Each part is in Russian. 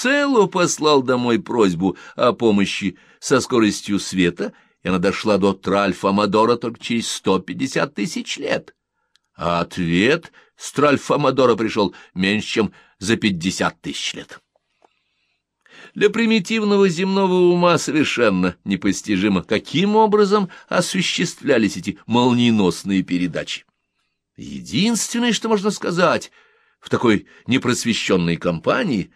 Село послал домой просьбу о помощи со скоростью света, и она дошла до Тральфа-Мадора только через сто пятьдесят тысяч лет. А ответ с Тральфа-Мадора пришел меньше, чем за пятьдесят тысяч лет. Для примитивного земного ума совершенно непостижимо, каким образом осуществлялись эти молниеносные передачи. Единственное, что можно сказать в такой непросвещенной компании,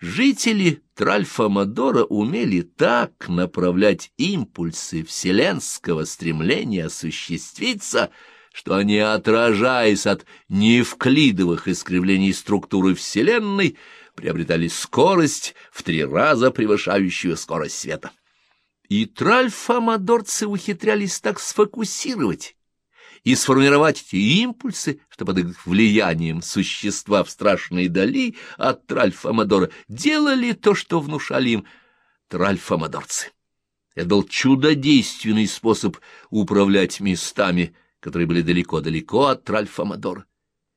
жители Тральфа-Мадора умели так направлять импульсы вселенского стремления осуществиться, что они, отражаясь от неевклидовых искривлений структуры Вселенной, приобретали скорость в три раза превышающую скорость света. И тральфамадорцы ухитрялись так сфокусировать и сформировать эти импульсы, что под их влиянием существа в страшной дали от тральфамадора делали то, что внушали им тральфамадорцы. Это был чудодейственный способ управлять местами, которые были далеко-далеко от тральфамадора.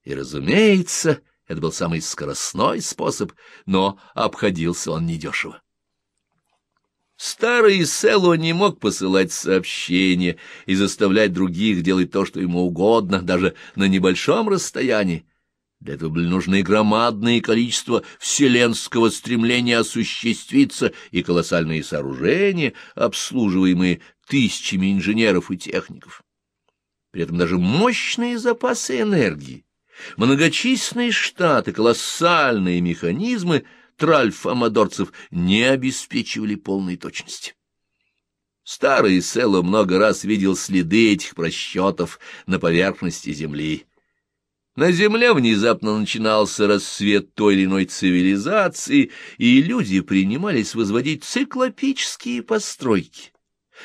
И, разумеется, это был самый скоростной способ, но обходился он недешево. Старый Село не мог посылать сообщения и заставлять других делать то, что ему угодно, даже на небольшом расстоянии. Для этого были нужны громадное количество вселенского стремления осуществиться и колоссальные сооружения, обслуживаемые тысячами инженеров и техников. При этом даже мощные запасы энергии Многочисленные штаты, колоссальные механизмы тральф-амадорцев не обеспечивали полной точности. Старый Село много раз видел следы этих просчетов на поверхности Земли. На Земле внезапно начинался рассвет той или иной цивилизации, и люди принимались возводить циклопические постройки,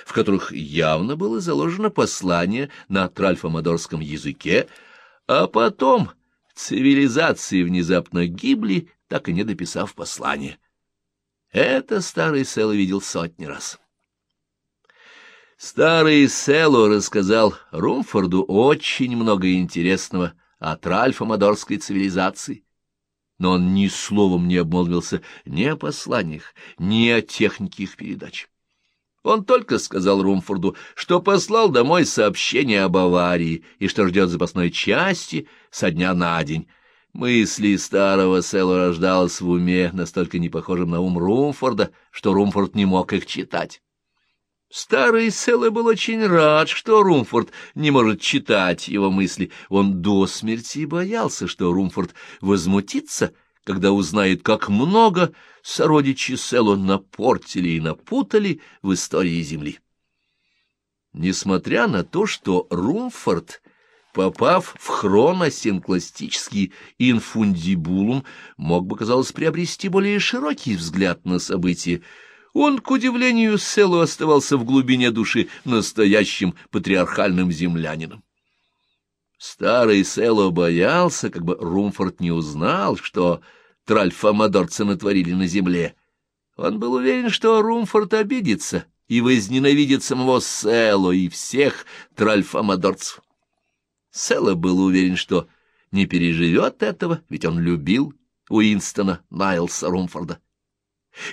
в которых явно было заложено послание на тральфомодорском языке, а потом цивилизации внезапно гибли, так и не дописав послание. Это старый Село видел сотни раз. Старый Село рассказал Румфорду очень много интересного о тральфомодорской цивилизации, но он ни словом не обмолвился ни о посланиях, ни о технике их передач. Он только сказал Румфорду, что послал домой сообщение об аварии и что ждет запасной части со дня на день. Мысли старого Селла рождалась в уме, настолько не похожим на ум Румфорда, что Румфорд не мог их читать. Старый Селла был очень рад, что Румфорд не может читать его мысли. Он до смерти боялся, что Румфорд возмутится — когда узнает, как много сородичи Село напортили и напутали в истории Земли. Несмотря на то, что Румфорд, попав в хроносинкластический инфундибулум, мог бы, казалось, приобрести более широкий взгляд на события, он, к удивлению Селу, оставался в глубине души настоящим патриархальным землянином. Старый Село боялся, как бы Румфорд не узнал, что тральфамадорцы натворили на земле. Он был уверен, что Румфорд обидится и возненавидит самого Село и всех тральфамадорцев. Село был уверен, что не переживет этого, ведь он любил Уинстона Найлса Румфорда.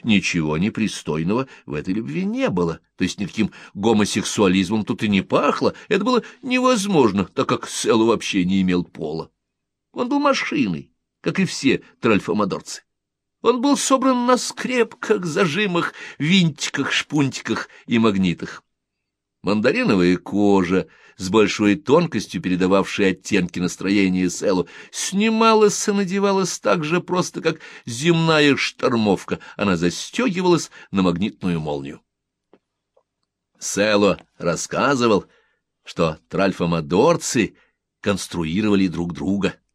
Ничего непристойного в этой любви не было, то есть никаким гомосексуализмом тут и не пахло, это было невозможно, так как Село вообще не имел пола. Он был машиной, как и все тральфомодорцы. Он был собран на скрепках, зажимах, винтиках, шпунтиках и магнитах. Мандариновая кожа, с большой тонкостью передававшая оттенки настроения Селу, снималась и надевалась так же просто, как земная штормовка, она застегивалась на магнитную молнию. Село рассказывал, что тральфомодорцы конструировали друг друга —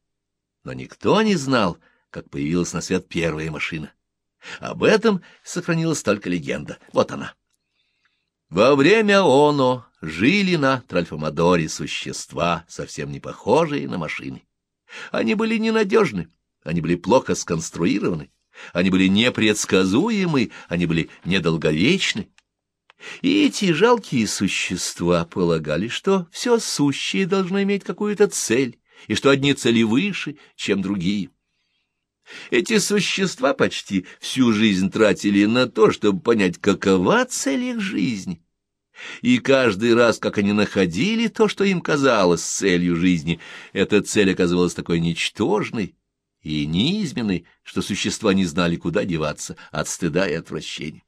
но никто не знал, как появилась на свет первая машина. Об этом сохранилась только легенда. Вот она. Во время оно жили на Тральфомадоре существа, совсем не похожие на машины. Они были ненадежны, они были плохо сконструированы, они были непредсказуемы, они были недолговечны. И эти жалкие существа полагали, что все сущее должно иметь какую-то цель, и что одни цели выше, чем другие. Эти существа почти всю жизнь тратили на то, чтобы понять, какова цель их жизни. И каждый раз, как они находили то, что им казалось целью жизни, эта цель оказывалась такой ничтожной и низменной, что существа не знали, куда деваться от стыда и отвращения.